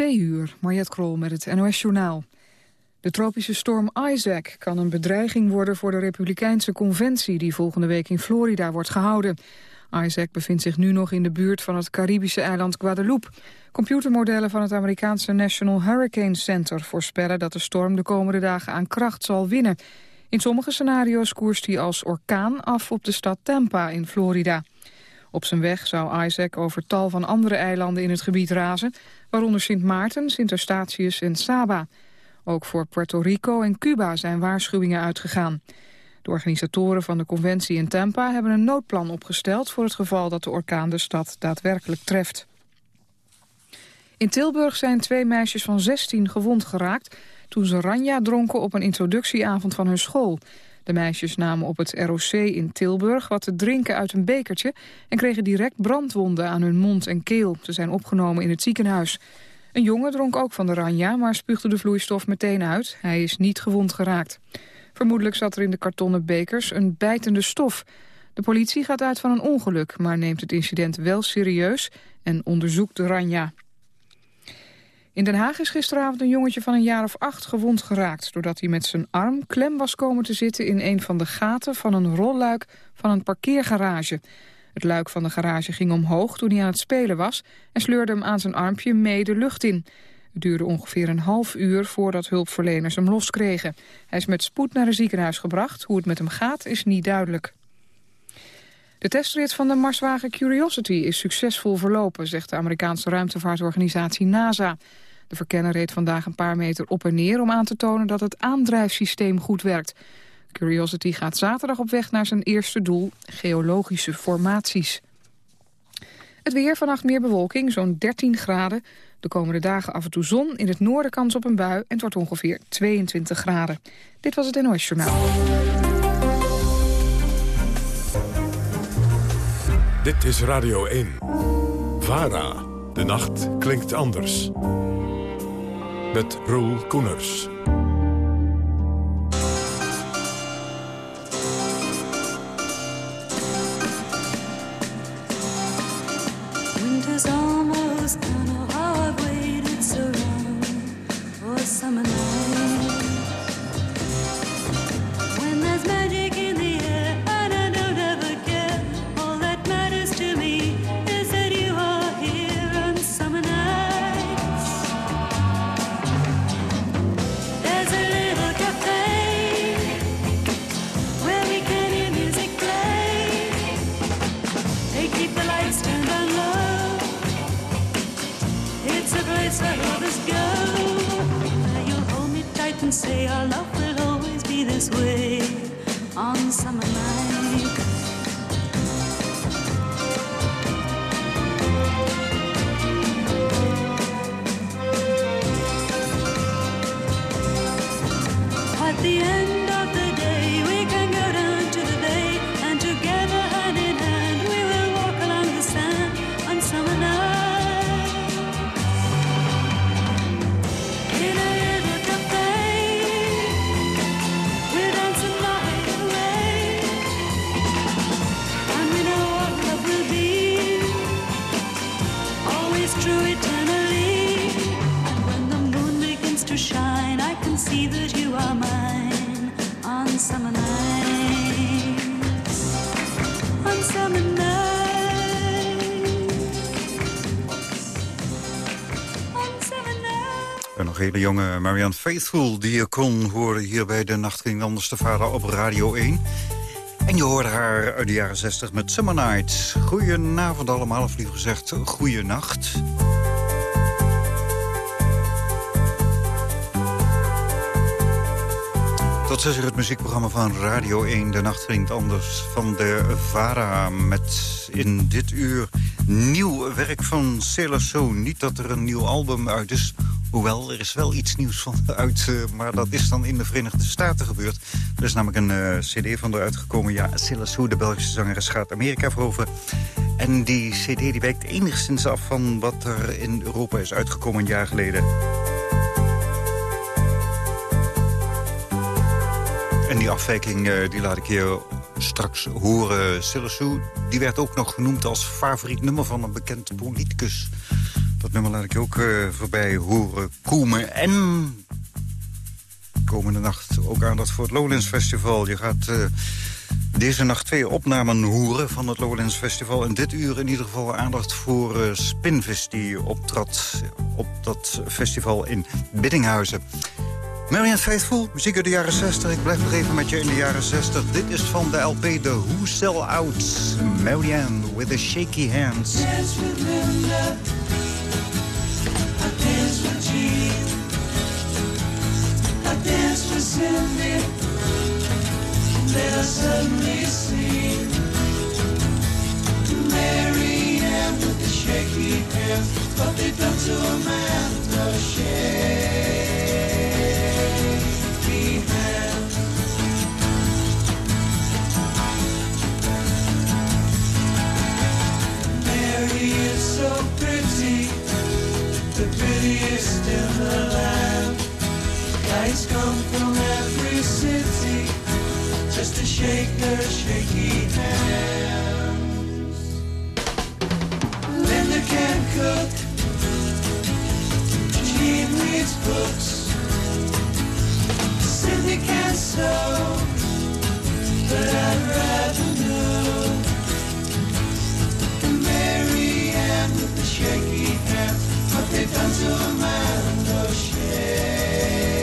Twee uur, Mariette Krol met het NOS-journaal. De tropische storm Isaac kan een bedreiging worden voor de Republikeinse conventie... die volgende week in Florida wordt gehouden. Isaac bevindt zich nu nog in de buurt van het Caribische eiland Guadeloupe. Computermodellen van het Amerikaanse National Hurricane Center voorspellen dat de storm de komende dagen aan kracht zal winnen. In sommige scenario's koerst hij als orkaan af op de stad Tampa in Florida. Op zijn weg zou Isaac over tal van andere eilanden in het gebied razen, waaronder Sint Maarten, Sint Eustatius en Saba. Ook voor Puerto Rico en Cuba zijn waarschuwingen uitgegaan. De organisatoren van de conventie in Tampa hebben een noodplan opgesteld... voor het geval dat de orkaan de stad daadwerkelijk treft. In Tilburg zijn twee meisjes van 16 gewond geraakt... toen ze ranja dronken op een introductieavond van hun school. De meisjes namen op het ROC in Tilburg wat te drinken uit een bekertje... en kregen direct brandwonden aan hun mond en keel. Ze zijn opgenomen in het ziekenhuis. Een jongen dronk ook van de ranja, maar spuugde de vloeistof meteen uit. Hij is niet gewond geraakt. Vermoedelijk zat er in de kartonnen bekers een bijtende stof. De politie gaat uit van een ongeluk, maar neemt het incident wel serieus en onderzoekt de ranja. In Den Haag is gisteravond een jongetje van een jaar of acht gewond geraakt... doordat hij met zijn arm klem was komen te zitten in een van de gaten van een rolluik van een parkeergarage. Het luik van de garage ging omhoog toen hij aan het spelen was... en sleurde hem aan zijn armpje mee de lucht in. Het duurde ongeveer een half uur voordat hulpverleners hem loskregen. Hij is met spoed naar een ziekenhuis gebracht. Hoe het met hem gaat is niet duidelijk. De testrit van de Marswagen Curiosity is succesvol verlopen... zegt de Amerikaanse ruimtevaartorganisatie NASA. De verkenner reed vandaag een paar meter op en neer... om aan te tonen dat het aandrijfsysteem goed werkt. Curiosity gaat zaterdag op weg naar zijn eerste doel, geologische formaties. Het weer, vannacht meer bewolking, zo'n 13 graden. De komende dagen af en toe zon, in het noorden kans op een bui... en het wordt ongeveer 22 graden. Dit was het NOS Journaal. Dit is Radio 1. VARA. De nacht klinkt anders. Met Roel Koeners. Hele jonge Marianne Faithful... die je kon horen hier bij De Nacht Ging Anders te Vader op Radio 1. En je hoorde haar uit de jaren 60 met Summer Night. Goedenavond allemaal, of liever gezegd, goeienacht. Tot is er het muziekprogramma van Radio 1, De Nacht Ging Anders van de VARA... met in dit uur nieuw werk van Sailor. Niet dat er een nieuw album uit is... Hoewel, er is wel iets nieuws van uit, uh, maar dat is dan in de Verenigde Staten gebeurd. Er is namelijk een uh, cd van eruit gekomen. Ja, Silas Hoe, de Belgische zangeres, gaat Amerika veroveren. En die cd die wijkt enigszins af van wat er in Europa is uitgekomen een jaar geleden. En die afwijking uh, die laat ik je straks horen. Silas die werd ook nog genoemd als favoriet nummer van een bekend politicus. Dat nummer laat ik ook uh, voorbij horen komen. En komende nacht ook aandacht voor het Lowlands Festival. Je gaat uh, deze nacht twee opnamen horen van het Lowlands Festival. En dit uur in ieder geval aandacht voor uh, Spinvis... die optrad op dat festival in Biddinghuizen. Marianne Faithful, muziek uit de jaren 60. Ik blijf nog even met je in de jaren 60. Dit is van de LP The Who Sell Out. Marianne with the shaky hands. With. Then I suddenly see Marianne with the shaky hands. What they done to Amanda Shea. so pretty, the prettiest in the land. Guys come from every city just to shake their shaky hands. Linda can cook, Jean reads books, Cindy can sew, but I'd rather know. And Mary Ann with the shaky hands, what they've done to Amanda Shaky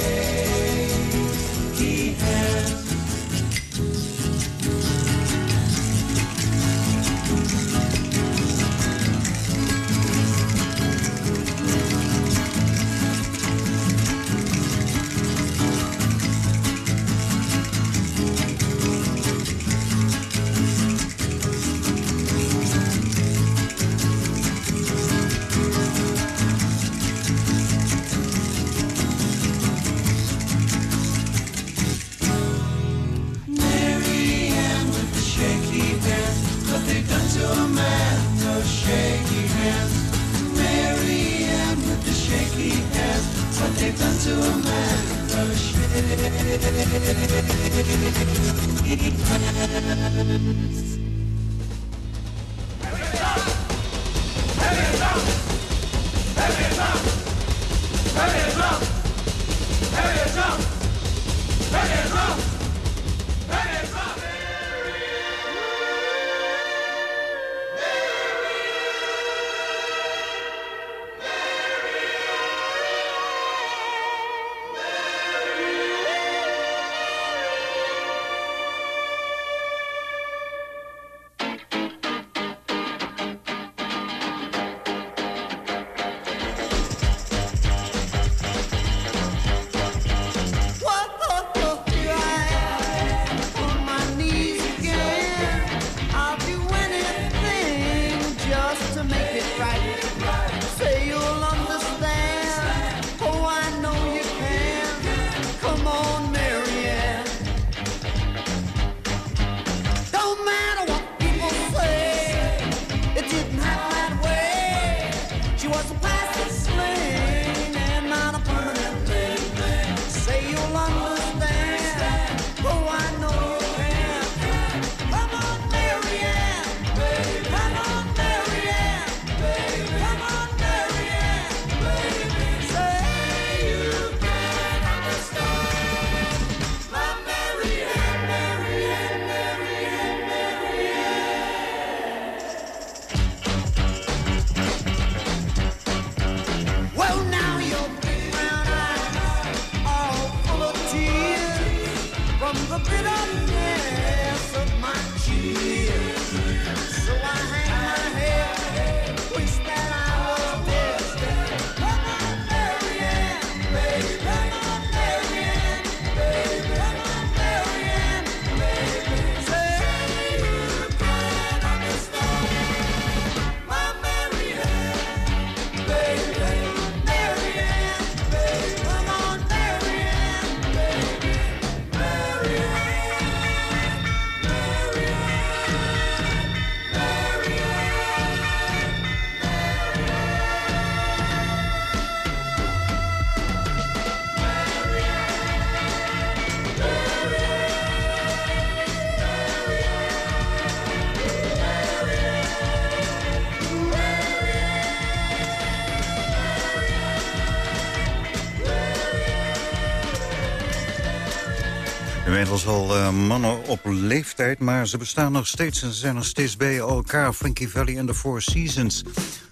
mannen op leeftijd, maar ze bestaan nog steeds... en ze zijn nog steeds bij elkaar. Frankie Valley en the Four Seasons.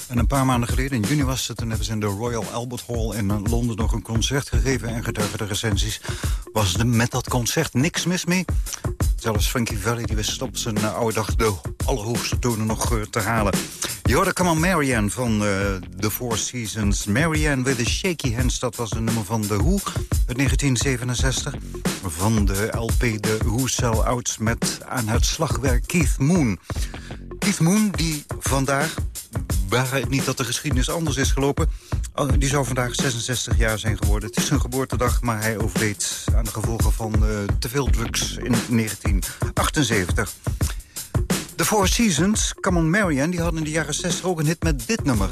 En een paar maanden geleden, in juni was het... toen hebben ze in de Royal Albert Hall in Londen nog een concert gegeven... en getuigen de recensies was er met dat concert niks mis mee. Zelfs Frankie Valley die wist op zijn oude dag de allerhoogste tonen nog uh, te halen. Je hoorde Come on Marianne van uh, The Four Seasons. Marianne with the Shaky Hands, dat was een nummer van The Who uit 1967. Van de LP The Who Sell Out met aan het slagwerk Keith Moon. Keith Moon die vandaag, waar het niet dat de geschiedenis anders is gelopen... Oh, die zou vandaag 66 jaar zijn geworden. Het is zijn geboortedag, maar hij overleed aan de gevolgen van uh, te veel drugs in 1978. The Four Seasons, Come on Marianne, die hadden in de jaren 60 ook een hit met dit nummer.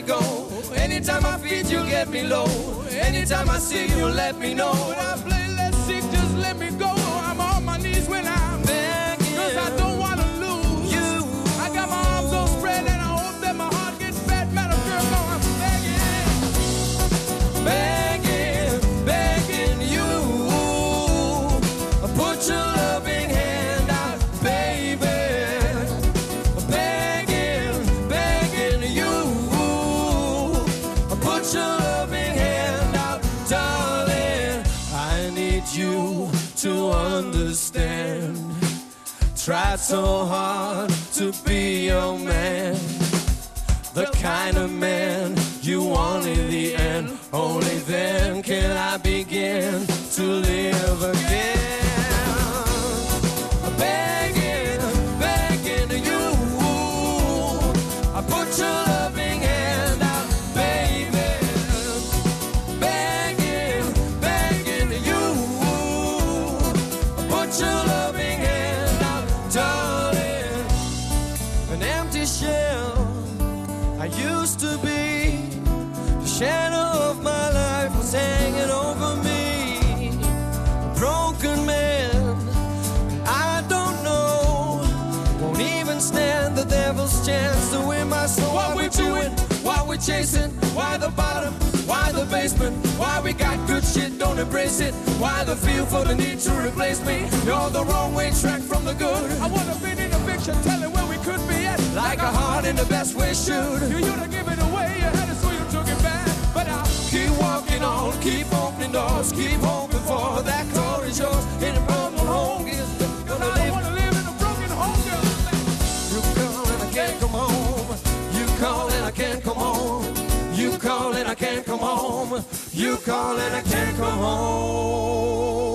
Me go. Anytime I feed, you get me low. Anytime I see you, let me know. Tried so hard to be your man the kind of man you want in the end. Only then can I begin to live again. To win. What we doing? Why we chasing? Why the bottom? Why the basement? Why we got good shit, don't embrace it? Why the feel for the need to replace me? You're the wrong way track from the good. I wanna be in a picture, telling where we could be at. Like a heart in the best way should. You to give it away, you had it so you took it back. But I keep walking on, keep opening doors, keep hoping for that car is yours. In can't come home. You call and I can't come home.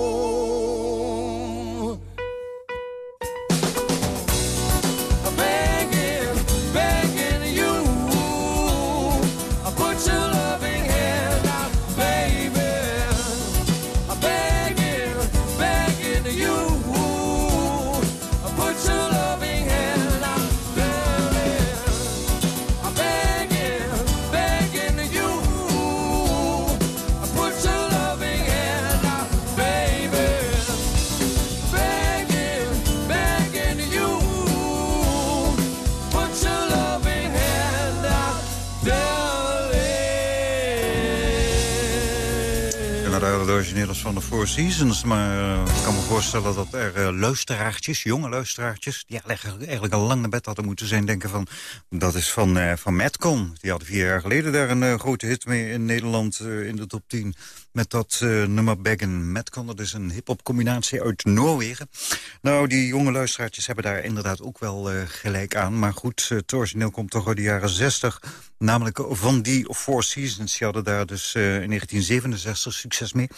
Van de Four Seasons. Maar eh, ik kan me voorstellen dat er eh, luisteraartjes, jonge luisteraartjes... die eigenlijk, al lang naar bed hadden moeten zijn, denken van... dat is van, eh van Madcon. Die hadden vier jaar geleden daar een grote hit mee in Nederland in de top 10. Met dat eh, nummer Madcon. Dat is een hip-hop combinatie uit Noorwegen. Nou, die jonge luisteraartjes hebben daar inderdaad ook wel eh, gelijk aan. Maar goed, eh, het origineel komt toch uit de jaren 60. Namelijk van die Four Seasons. Die hadden daar dus in 1967 succes mee.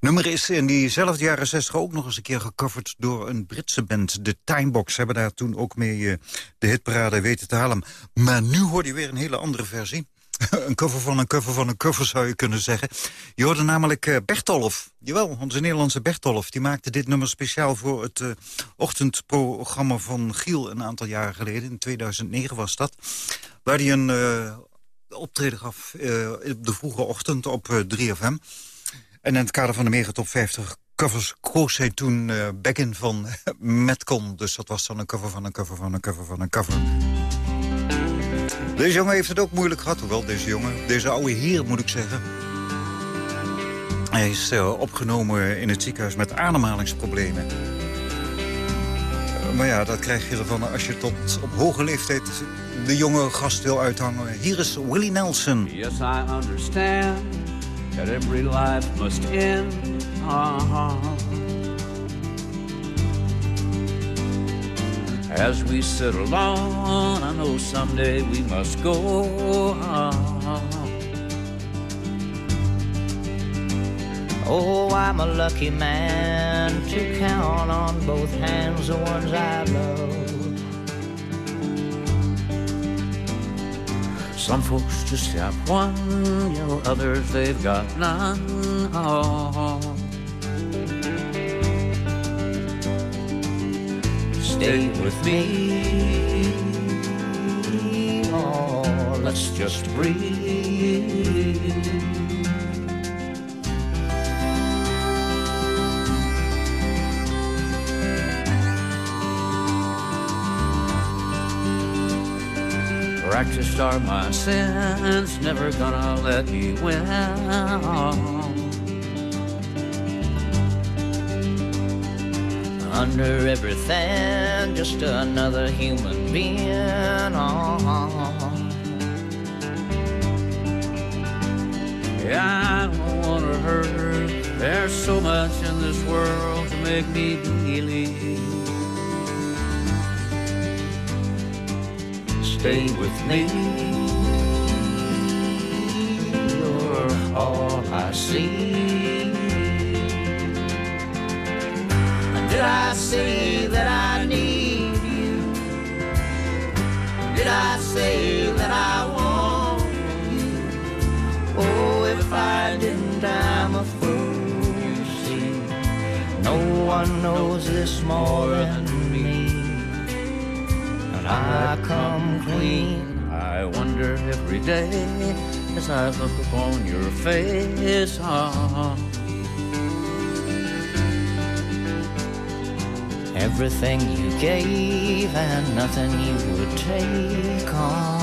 Nummer is in diezelfde jaren 60 ook nog eens een keer gecoverd... door een Britse band, de Timebox. Hebben daar toen ook mee uh, de hitparade weten te halen. Maar nu hoor je weer een hele andere versie. een cover van een cover van een cover zou je kunnen zeggen. Je hoorde namelijk uh, Bertolf. Jawel, onze Nederlandse Bertolf. Die maakte dit nummer speciaal voor het uh, ochtendprogramma van Giel... een aantal jaren geleden, in 2009 was dat. Waar hij een uh, optreden gaf op de vroege ochtend op 3FM. En in het kader van de Megatop 50 covers koos hij toen uh, Beggin van Metcon. Dus dat was dan een cover van een cover van een cover van een cover. Deze jongen heeft het ook moeilijk gehad. Hoewel, deze jongen, deze oude heer moet ik zeggen. Hij is uh, opgenomen in het ziekenhuis met ademhalingsproblemen. Uh, maar ja, dat krijg je ervan als je tot op hoge leeftijd de jonge gast wil uithangen. Hier is Willie Nelson. Yes, I understand that every life must end. As we sit alone, I know someday we must go on. Oh, I'm a lucky man to count on both hands the ones I love. Some folks just have one, you know, others they've got none. Oh. Stay with me, oh, let's just breathe. Practiced are my sins, never gonna let me win. Under everything, just another human being. Yeah, I don't wanna hurt. There's so much in this world to make me believe. stay with me. You're all I see. Did I say that I need you? Did I say that I want you? Oh, if I didn't, I'm a fool, you see. No one knows this more than me. And I come clean. I wonder every day as I look upon your face. Ah. Everything you gave and nothing you would take on.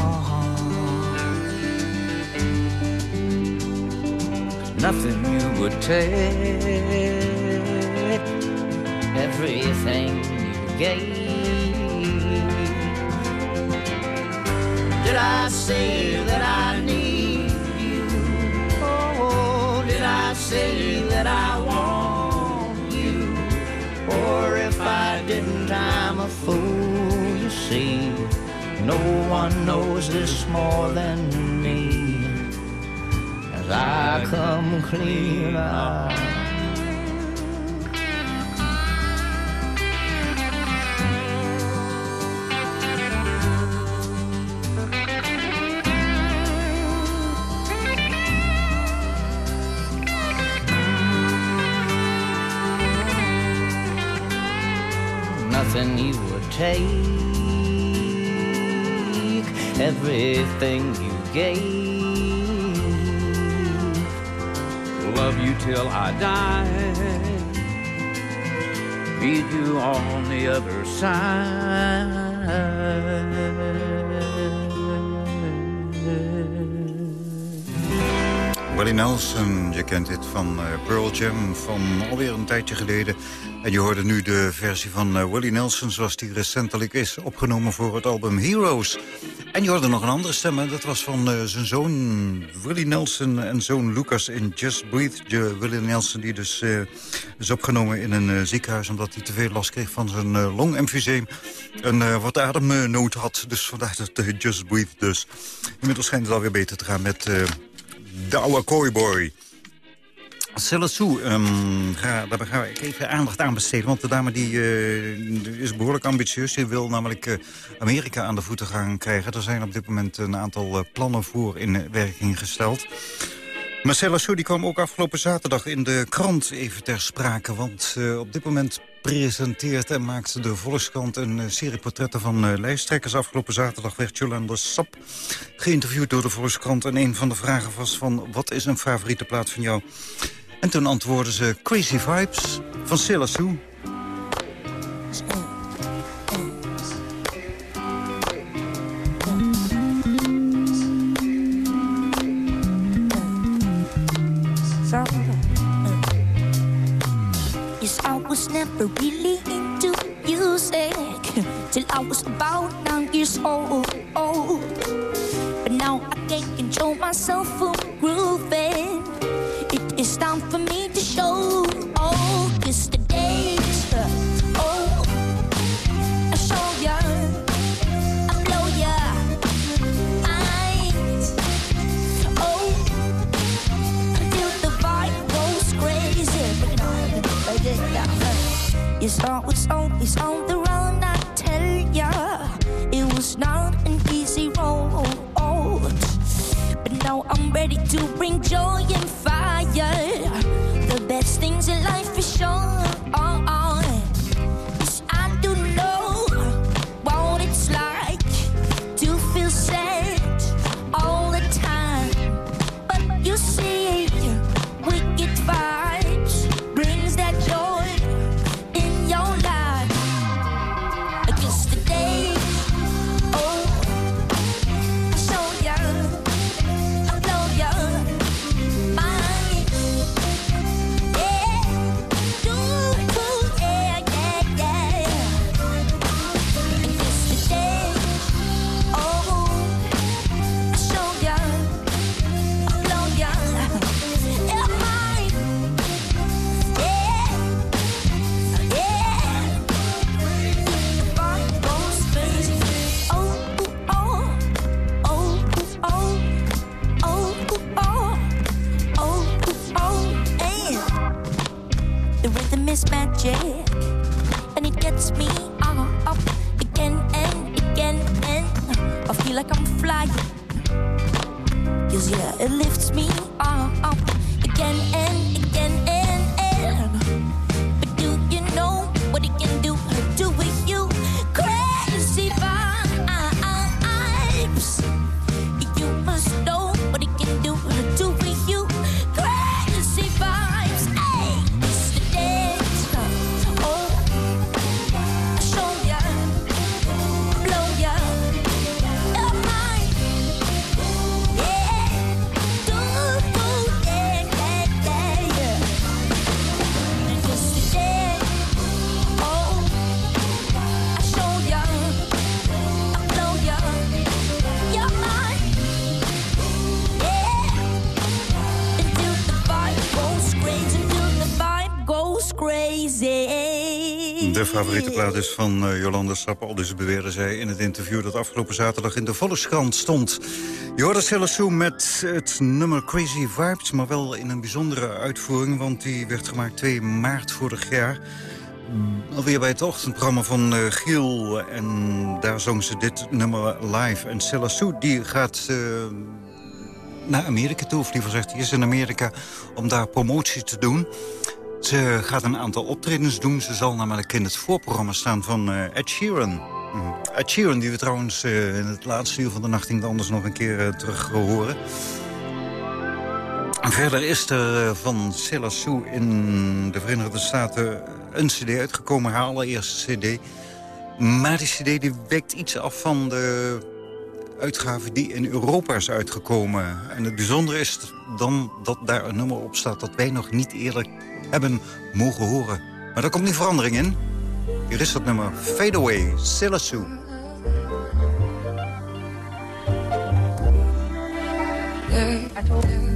Nothing you would take. Everything you gave. Did I say that I need you? Oh, did I say that I want you? Or didn't, I'm a fool, you see. No one knows this more than me. As I come clean out. Take, everything you gave. Love you till I die, feed you on the other side. Willie Nelson, je kent dit van uh, Pearl Jam van alweer een tijdje geleden. En je hoorde nu de versie van uh, Willie Nelson... zoals die recentelijk is opgenomen voor het album Heroes. En je hoorde nog een andere stem, dat was van uh, zijn zoon Willie Nelson... en zoon Lucas in Just Breathe. Je, Willie Nelson die dus uh, is opgenomen in een ziekenhuis... omdat hij te veel last kreeg van zijn longemfyseem. En wat ademnood had, dus vandaar dat Just Breathe dus. Inmiddels schijnt het alweer beter te gaan met de oude Boy. Celassou, um, ga, daar gaan we even aandacht aan besteden. Want de dame die, uh, is behoorlijk ambitieus. Die wil namelijk uh, Amerika aan de voeten gaan krijgen. Er zijn op dit moment een aantal uh, plannen voor in werking gesteld. Marcella Sou die kwam ook afgelopen zaterdag in de krant even ter sprake. Want op dit moment presenteert en maakt de Volkskrant een serie portretten van lijsttrekkers. Afgelopen zaterdag werd Jolanda Sap geïnterviewd door de Volkskrant. En een van de vragen was van, wat is een favoriete plaat van jou? En toen antwoordden ze Crazy Vibes van Silla Sue. Yes, I was never really into music till I was about nine years old. Is magic, and it gets me up again and again, and I feel like I'm flying. Cause yeah, it lifts me up again and again and and. But do you know what it can do? De favoriete plaat is van uh, Jolanda Sap. Al dus beweerde zij in het interview dat afgelopen zaterdag in de Volkskrant stond. Je hoorde Celassou met het nummer Crazy Vibes, maar wel in een bijzondere uitvoering, want die werd gemaakt 2 maart vorig jaar. Alweer bij het ochtendprogramma van uh, Giel. En daar zong ze dit nummer live. En Celassou die gaat uh, naar Amerika toe. Of liever gezegd, die is in Amerika om daar promotie te doen. Ze gaat een aantal optredens doen. Ze zal namelijk in het voorprogramma staan van uh, Ed Sheeran. Mm. Ed Sheeran, die we trouwens uh, in het laatste uur van de nacht anders nog een keer uh, terug horen. En verder is er van Silla Sue in de Verenigde Staten een cd uitgekomen. Haar allereerste cd. Maar die cd die wekt iets af van de uitgave die in Europa is uitgekomen. En het bijzondere is dan dat daar een nummer op staat... dat wij nog niet eerder hebben mogen horen. Maar daar komt nu verandering in. Hier is dat nummer Fade Away, Sue. I.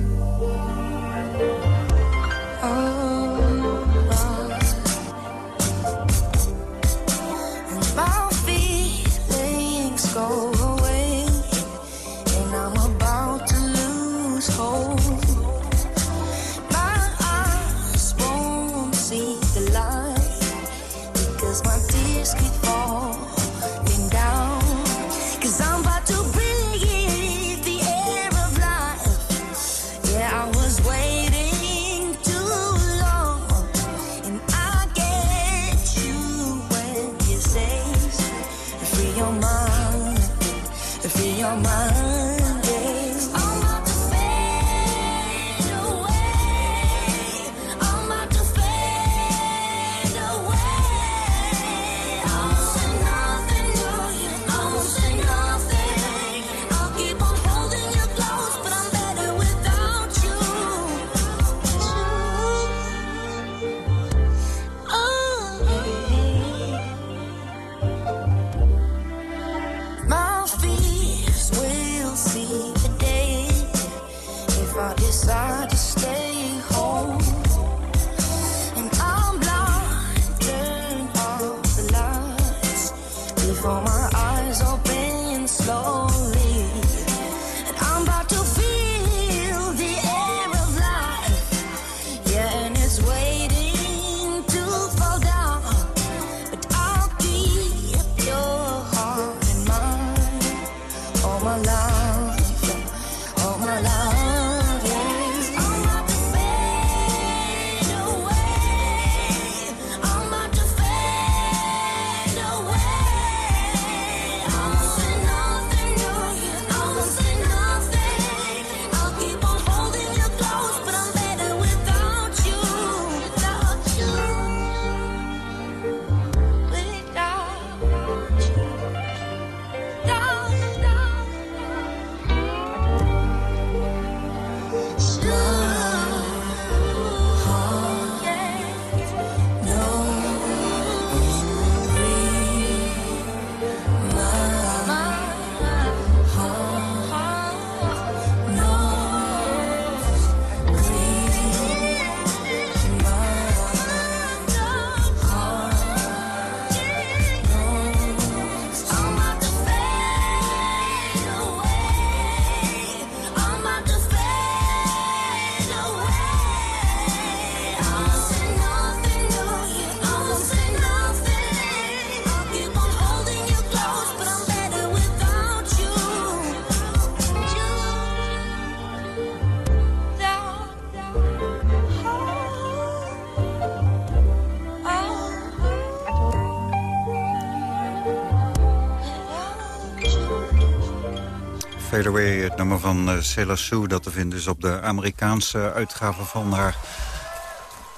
Het nummer van uh, dat te vinden is op de Amerikaanse uitgave van haar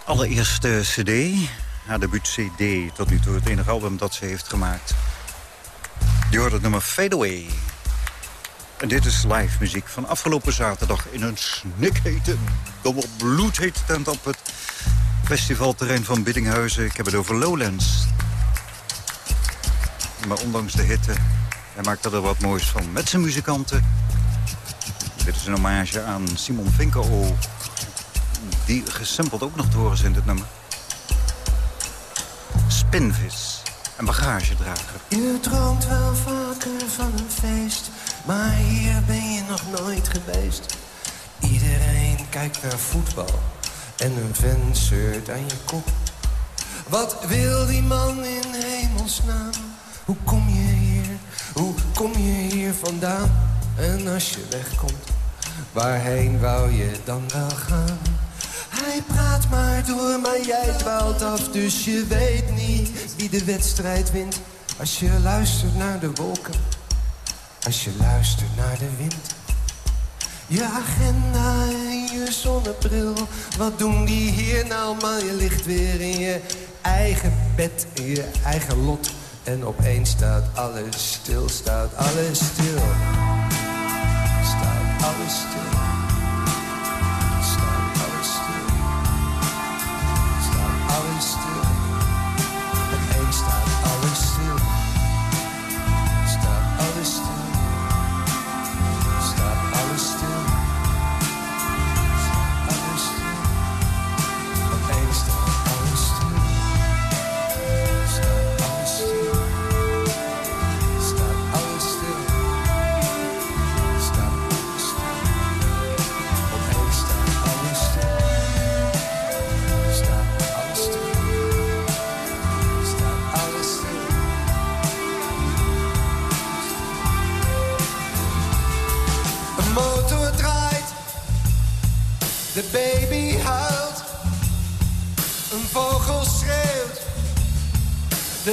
allereerste cd. Haar debuut-cd, tot nu toe het enige album dat ze heeft gemaakt. Je hoort het nummer Fade Away. En dit is live muziek van afgelopen zaterdag... in een snikhete, bloedhete tent op het festivalterrein van Biddinghuizen. Ik heb het over Lowlands. Maar ondanks de hitte, hij maakt er wat moois van met zijn muzikanten. Dit is een hommage aan Simon Vinkero. Die gesampled ook nog te horen is in dit nummer. Spinvis, een bagagedrager. Je droomt wel vaker van een feest, maar hier ben je nog nooit geweest. Iedereen kijkt naar voetbal en een vent zeurt aan je kop. Wat wil die man in hemelsnaam? Hoe kom je kom je hier vandaan? En als je wegkomt, waarheen wou je dan wel gaan? Hij praat maar door, maar jij dwaalt af, dus je weet niet wie de wedstrijd wint. Als je luistert naar de wolken, als je luistert naar de wind. Je agenda en je zonnebril, wat doen die hier nou? Maar je ligt weer in je eigen bed, in je eigen lot. En opeens staat alles stil, staat alles stil. Staat alles stil.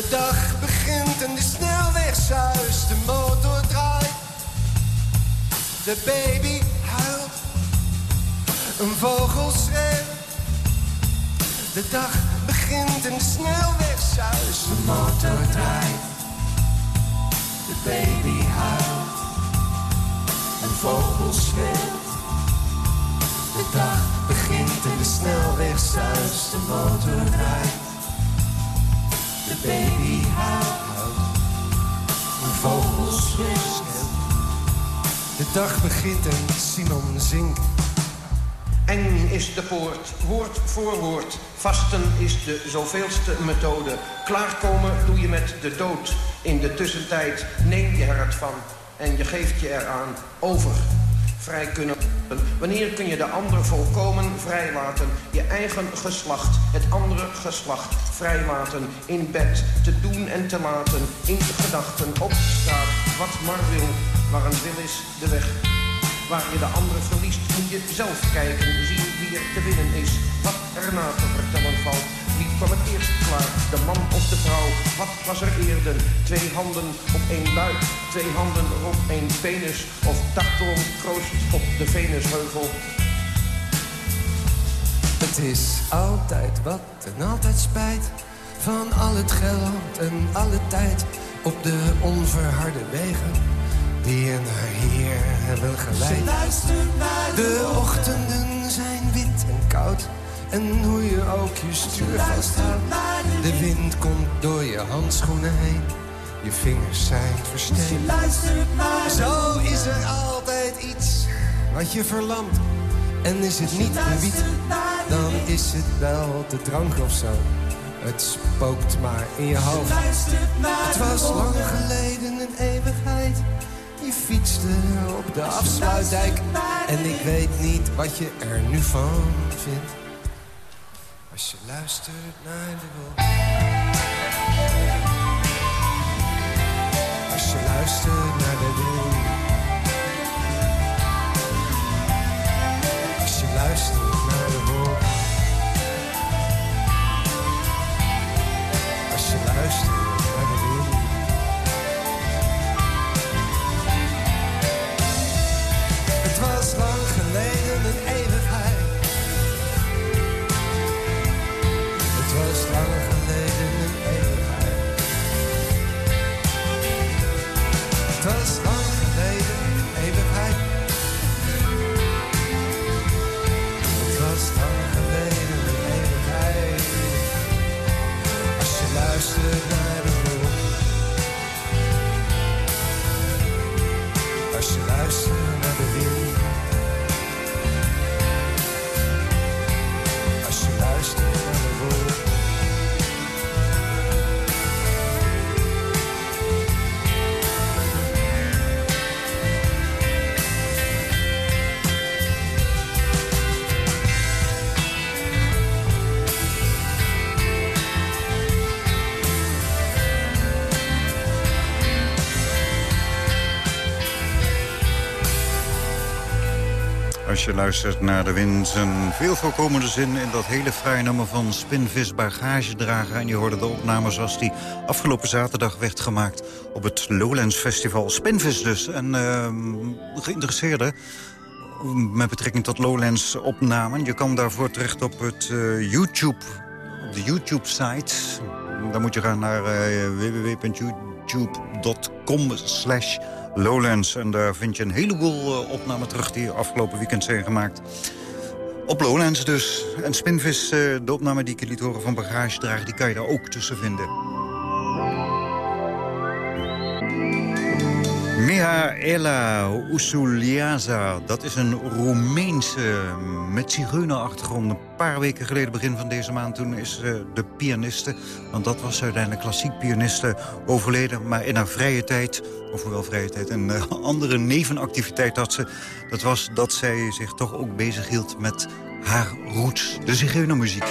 De dag begint en de snelweg zuist, de motor draait. De baby huilt, een vogel schreeuwt. De dag begint en de snelweg zuist, de motor draait. De baby huilt, een vogel schreeuwt. De dag begint en de snelweg zuist, de motor draait. De baby huilt, een vogel schreeuwt. De dag begint en Simon zingt. Eng is de poort, woord voor woord. Vasten is de zoveelste methode. Klaarkomen doe je met de dood. In de tussentijd neem je er het van en je geeft je eraan over. Vrij kunnen. Wanneer kun je de ander volkomen vrijlaten? Je eigen geslacht, het andere geslacht vrijlaten. In bed, te doen en te laten. In gedachten, op straat, wat maar wil. Waar een wil is, de weg. Waar je de andere verliest, moet je zelf kijken. Zien wie er te winnen is. Wat er na te vertellen valt. Kwam het eerst klaar? De man of de vrouw? Wat was er eerder? Twee handen op één buik. Twee handen op één penis. Of dachtelom kroost op de Venusheuvel. Het is altijd wat en altijd spijt van al het geld en alle tijd op de onverharde wegen die je naar hier hebben geleid. De ochtenden zijn wit en koud en hoe je ook je stuur vasthoudt. De wind komt door je handschoenen heen, je vingers zijn versteend. Zo is er altijd iets wat je verlamt. En is het niet de wiet, dan is het wel de drank of zo. Het spookt maar in je hoofd. Het was lang geleden een eeuwigheid. Je fietste op de afsluitdijk. En ik weet niet wat je er nu van vindt. Als je luistert naar de wolk. Als je luistert naar de. Als je luistert naar de wind, een veel voorkomende zin... in dat hele fraaie nummer van Spinvis Bagagedrager. En je hoorde de opname zoals die afgelopen zaterdag werd gemaakt... op het Lowlands Festival. Spinvis dus. En ehm, geïnteresseerden met betrekking tot Lowlands opnamen... je kan daarvoor terecht op het eh, YouTube, de YouTube-site. Dan moet je gaan naar eh, www.youtube.com slash Lowlands. En daar vind je een heleboel uh, opnamen terug die afgelopen weekend zijn gemaakt. Op Lowlands dus. En Spinvis, uh, de opname die ik je liet horen van Bagagedrager... die kan je daar ook tussen vinden. Mihaela Usuliaza, dat is een Roemeense met zigeunerachtergrond. Een paar weken geleden, begin van deze maand, toen is uh, de pianiste... want dat was uiteindelijk klassiek pianiste overleden... maar in haar vrije tijd, of wel vrije tijd, een uh, andere nevenactiviteit had ze... dat was dat zij zich toch ook bezig hield met haar roots, de zigeunermuziek.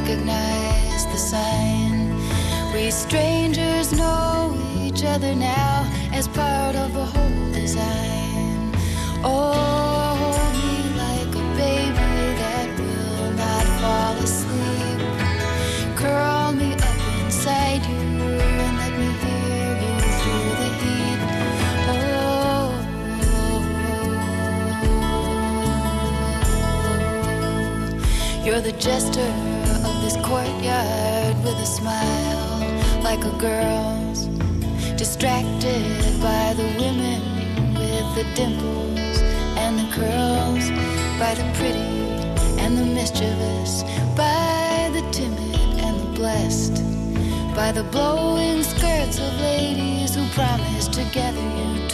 Recognize the sign. We strangers know each other now as part of a whole design. Oh, hold me like a baby that will not fall asleep. Curl me up inside you and let me hear you through the heat. Oh, you're the jester courtyard with a smile like a girl's. Distracted by the women with the dimples and the curls, by the pretty and the mischievous, by the timid and the blessed, by the blowing skirts of ladies who promise to gather you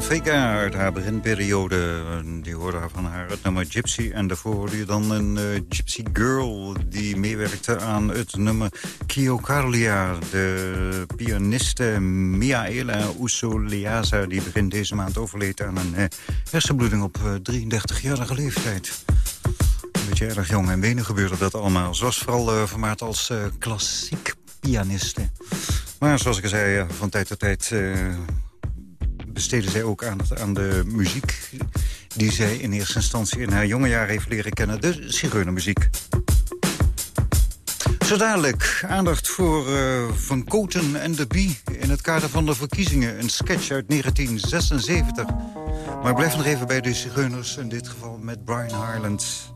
Vega uit haar beginperiode. Die hoorde van haar het nummer Gypsy. En daarvoor hoorde je dan een eh, Gypsy Girl... die meewerkte aan het nummer Kio Carlia. De pianiste Miaela Usoleaza... die begin deze maand overleed aan een eh, hersenbloeding op eh, 33-jarige leeftijd. Een beetje erg jong en wenig gebeurde dat allemaal. Ze was vooral eh, vermaard als eh, klassiek pianiste. Maar zoals ik al zei, eh, van tijd tot tijd... besteedde zij ook aandacht aan de muziek... die zij in eerste instantie in haar jonge jaren heeft leren kennen. De zigeunermuziek. Zo dadelijk aandacht voor eh, Van Koten en de Bie... in het kader van de verkiezingen. Een sketch uit 1976. Maar ik blijf nog even bij de zigeuners. In dit geval met Brian Harland.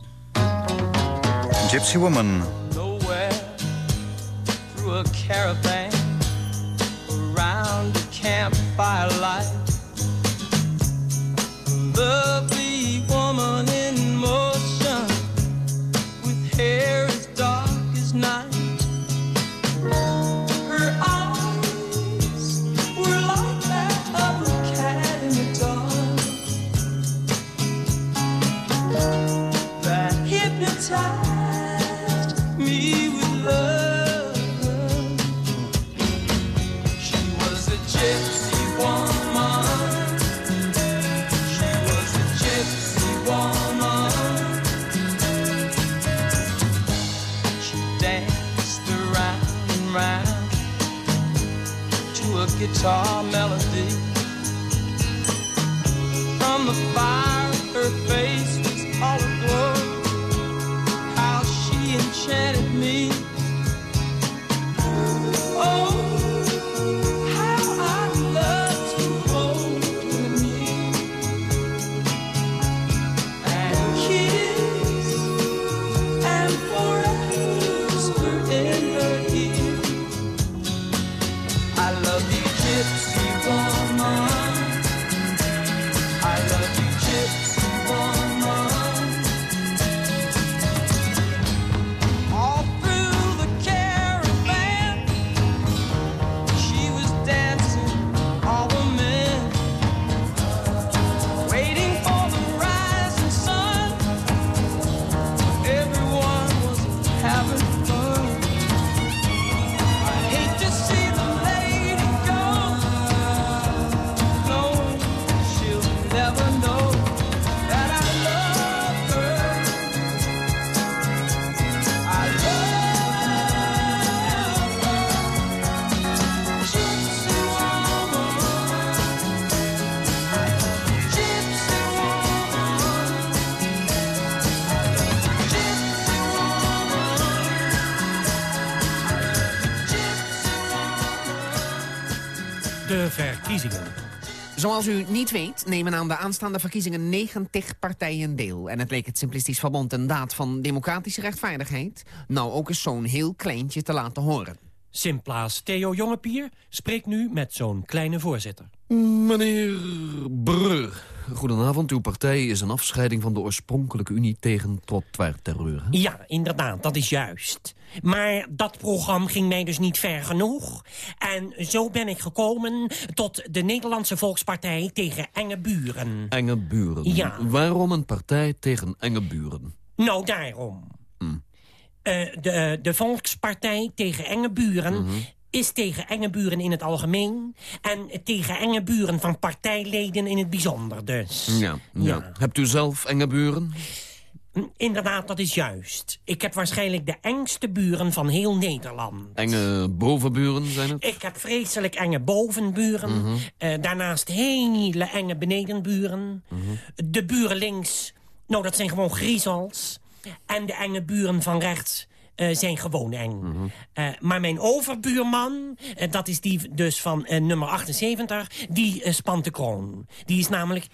Gypsy Woman. through a caravan around a campfire light. Lovely woman in motion with hair. saw Zoals u niet weet, nemen aan de aanstaande verkiezingen 90 partijen deel. En het leek het Simplistisch Verbond een daad van democratische rechtvaardigheid... nou ook eens zo'n heel kleintje te laten horen. Simplaas Theo Jongepier spreekt nu met zo'n kleine voorzitter. Meneer Breur, goedenavond. Uw partij is een afscheiding van de oorspronkelijke Unie tegen trottoirterreur. Ja, inderdaad, dat is juist. Maar dat programma ging mij dus niet ver genoeg. En zo ben ik gekomen tot de Nederlandse Volkspartij tegen enge buren. Enge buren. Ja. Waarom een partij tegen enge buren? Nou, daarom. Eh, de, de Volkspartij tegen enge buren... Mhm. Is tegen enge buren in het algemeen... en tegen enge buren van partijleden in het bijzonder dus. Ja, ja. Hebt u zelf enge buren? Inderdaad, dat is juist. Ik heb waarschijnlijk de engste buren van heel Nederland. Enge bovenburen zijn het? Ik heb vreselijk enge bovenburen. Mhm. Eh, daarnaast hele enge benedenburen. Mhm. De buren links, nou dat zijn gewoon griezels. En de enge buren van rechts eh, zijn gewoon eng. Mhm. Eh, maar mijn overbuurman, eh, dat is die dus van nummer 78... die spant de kroon. Die is namelijk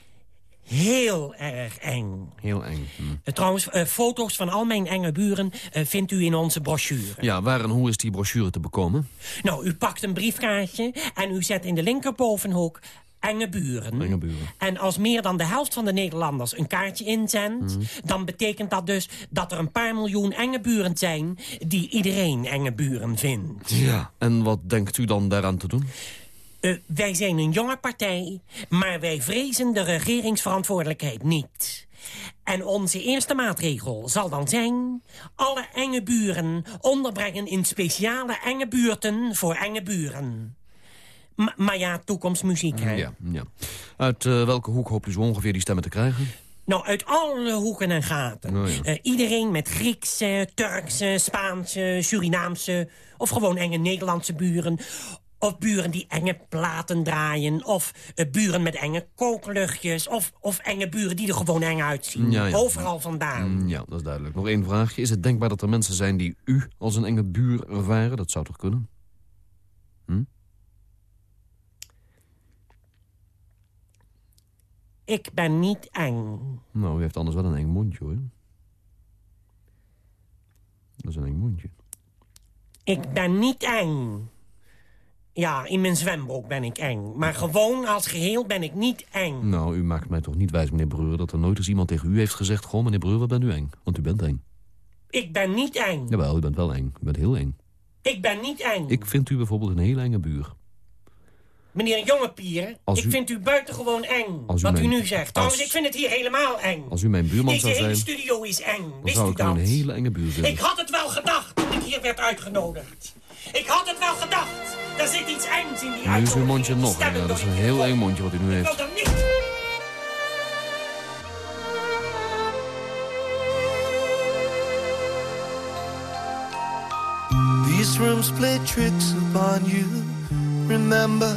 heel erg eng. Heel eng. hm. Trouwens, foto's van al mijn enge buren vindt u in onze brochure. Ja, waar en hoe is die brochure te bekomen? Nou, u pakt een briefkaartje en u zet in de linkerbovenhoek enge buren. Enge buren. En als meer dan de helft van de Nederlanders een kaartje inzendt... Mhm. dan betekent dat dus dat er een paar miljoen enge buren zijn... die iedereen enge buren vindt. Ja. En wat denkt u dan daaraan te doen? Eh, wij zijn een jonge partij, maar wij vrezen de regeringsverantwoordelijkheid niet. En onze eerste maatregel zal dan zijn... alle enge buren onderbrengen in speciale enge buurten voor enge buren. Maar ja, toekomstmuziek, hè? Ja, ja. Uit eh, welke hoek hoopt u zo ongeveer die stemmen te krijgen? Nou, uit alle hoeken en gaten. Oh, ja. Eh, iedereen met Griekse, Turkse, Spaanse, Surinaamse... of gewoon enge Nederlandse buren. Of buren die enge platen draaien. Of eh, buren met enge kookluchtjes. Of, of enge buren die er gewoon eng uitzien. Ja, ja. Overal vandaan. Mm, Ja, dat is duidelijk. Nog één vraagje. Is het denkbaar dat er mensen zijn die u als een enge buur ervaren? Dat zou toch kunnen? Hm? Ik ben niet eng. Nou, u heeft anders wel een eng mondje, hoor. Dat is een eng mondje. Ik ben niet eng. Ja, in mijn zwembroek ben ik eng. Maar gewoon als geheel ben ik niet eng. Nou, u maakt mij toch niet wijs, meneer Breur... dat er nooit eens iemand tegen u heeft gezegd... Goh, meneer Breur, wat bent u eng? Want u bent eng. Ik ben niet eng. Jawel, u bent wel eng. U bent heel eng. Ik ben niet eng. Ik vind u bijvoorbeeld een heel enge buur. Meneer Jongepier, Als ik u- vind u buitengewoon eng. Als u wat u nu zegt. Trouwens, als- ik vind het hier helemaal eng. Als u mijn buurman Deze zou hele zijn... studio is eng. dan Wist zou u ik u een dat? hele enge buur zijn. Ik had het wel gedacht toen ik hier werd uitgenodigd. Ik had het wel gedacht. Er zit iets engs in die Nu is uw mondje nog enger. Dat is een heel eng mondje wat u nu Ik heeft. wil er niet... These rooms play tricks upon you. Remember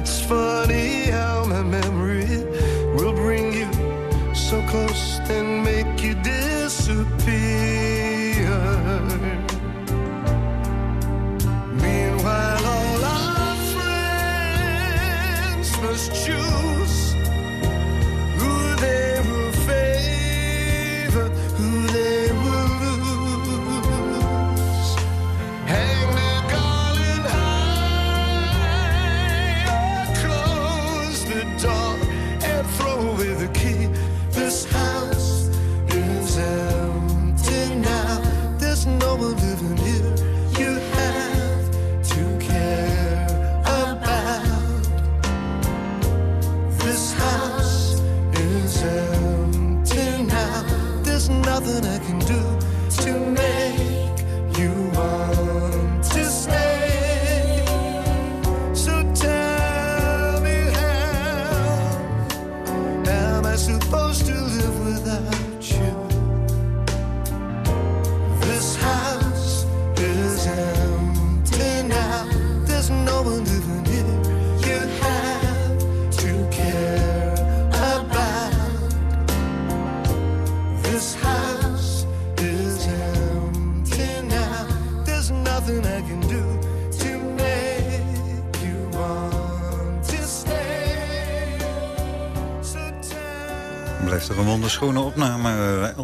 It's fun.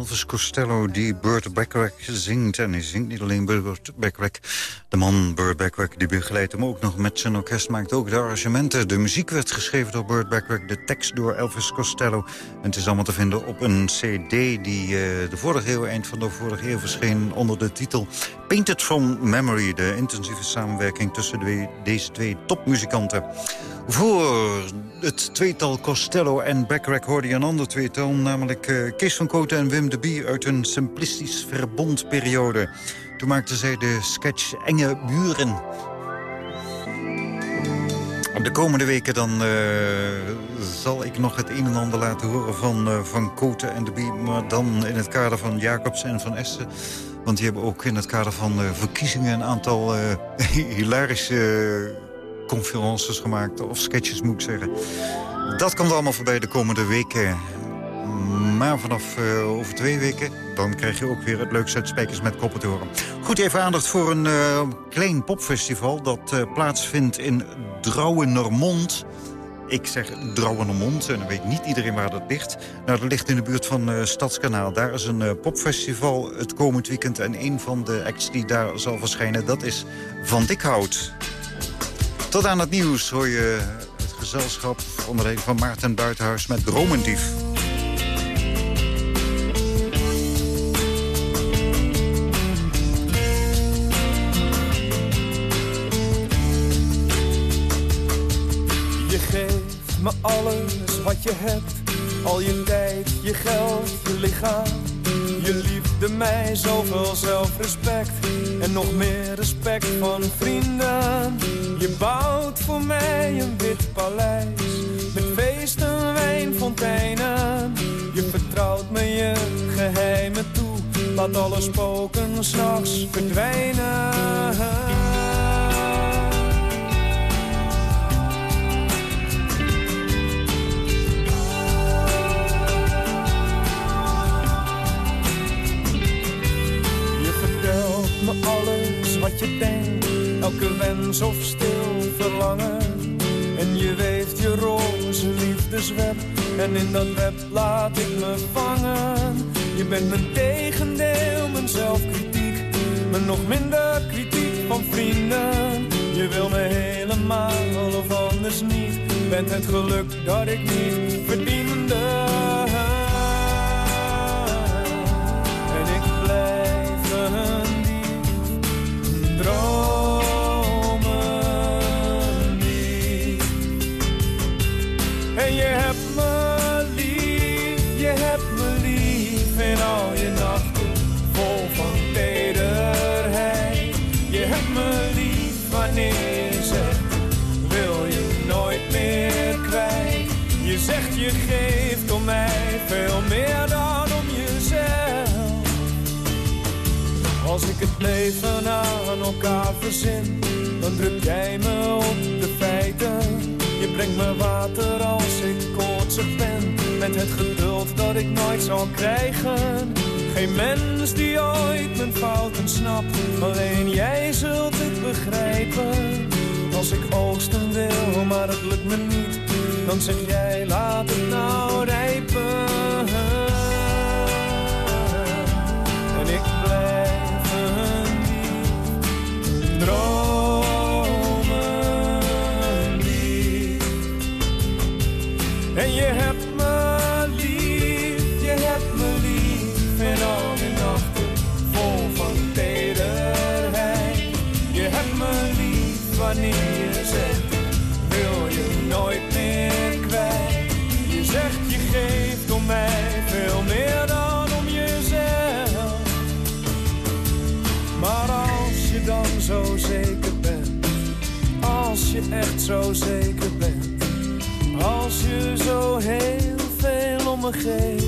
Elvis Costello die Burt Bacharach zingt. En hij zingt niet alleen Burt Bacharach. Man Burt die begeleidt hem ook nog met zijn orkest. Maakt ook de arrangementen. De muziek werd geschreven door Burt Bacharach. De tekst door Elvis Costello. En het is allemaal te vinden op een cd die uh, de vorige eeuw, eind van de vorige eeuw verscheen... onder de titel Painted from Memory. De intensieve samenwerking tussen de, deze twee topmuzikanten. Voor het tweetal Costello en Backrack hoorde je een ander tweetal... namelijk uh, Kees van Koten en Wim de Bie uit een simplistisch verbondperiode. Toen maakten zij de sketch Enge Buren. De komende weken dan uh, zal ik nog het een en ander laten horen van uh, Van Koten en de Bie... maar dan in het kader van Jacobs en Van Essen... Want die hebben ook in het kader van verkiezingen een aantal hilarische conferences gemaakt, of sketches moet ik zeggen. Dat komt allemaal voorbij de komende weken. Maar vanaf uh, over twee weken, dan krijg je ook weer het leukste uit Spijkers met Koppen te horen. Goed, even aandacht voor een uh, klein popfestival... dat uh, plaatsvindt in Drouwenermond. Ik zeg Drouwenermond en dan weet niet iedereen waar dat ligt. Nou, dat ligt in de buurt van Stadskanaal. Daar is een popfestival het komend weekend... en een van de acts die daar zal verschijnen, dat is Van Dikhout. Tot aan het nieuws hoor je het gezelschap onder leiding van Maarten Buitenhuis met Dromendief. Me alles wat je hebt, al je tijd, je geld, je lichaam. Je liefde mij zoveel zelfrespect en nog meer respect van vrienden. Je bouwt voor mij een wit paleis met feesten, wijnfonteinen. Je vertrouwt me je geheimen toe, laat alle spoken s'nachts verdwijnen. Me alles wat je denkt, elke wens of stil verlangen. En je weeft je roze liefdesweb, en in dat web laat ik me vangen. Je bent mijn tegendeel, mijn zelfkritiek, maar nog minder kritiek van vrienden. Je wil me helemaal of anders niet, bent het geluk dat ik niet verdiende. Veel meer dan om jezelf. Als ik het leven aan elkaar verzin, dan druk jij me op de feiten. Je brengt me water als ik koortsig ben, met het geduld dat ik nooit zal krijgen. Geen mens die ooit mijn fouten snapt, alleen jij zult het begrijpen. Als ik oogsten wil, maar het lukt me niet, dan zeg jij laat het nou rijpen. Dromen lief. En je hebt me lief, je hebt me lief in al die nachten vol van tederheid. Je hebt me lief wanneer je echt zo zeker bent, als je zo heel veel om me geeft,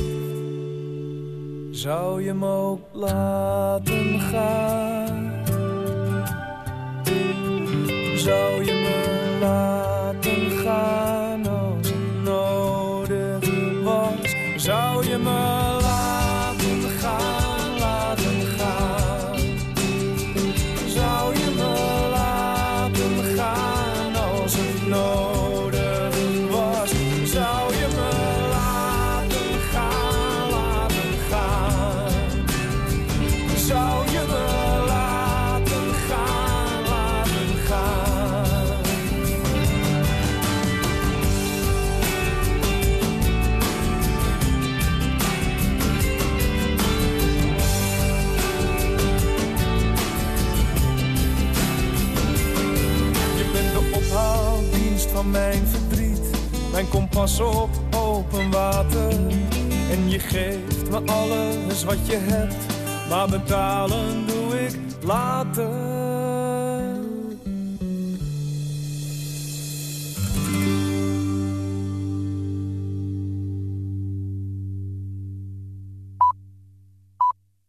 zou je me ook laten gaan? Kompas op open water. En je geeft me alles wat je hebt, maar betalen doe ik later.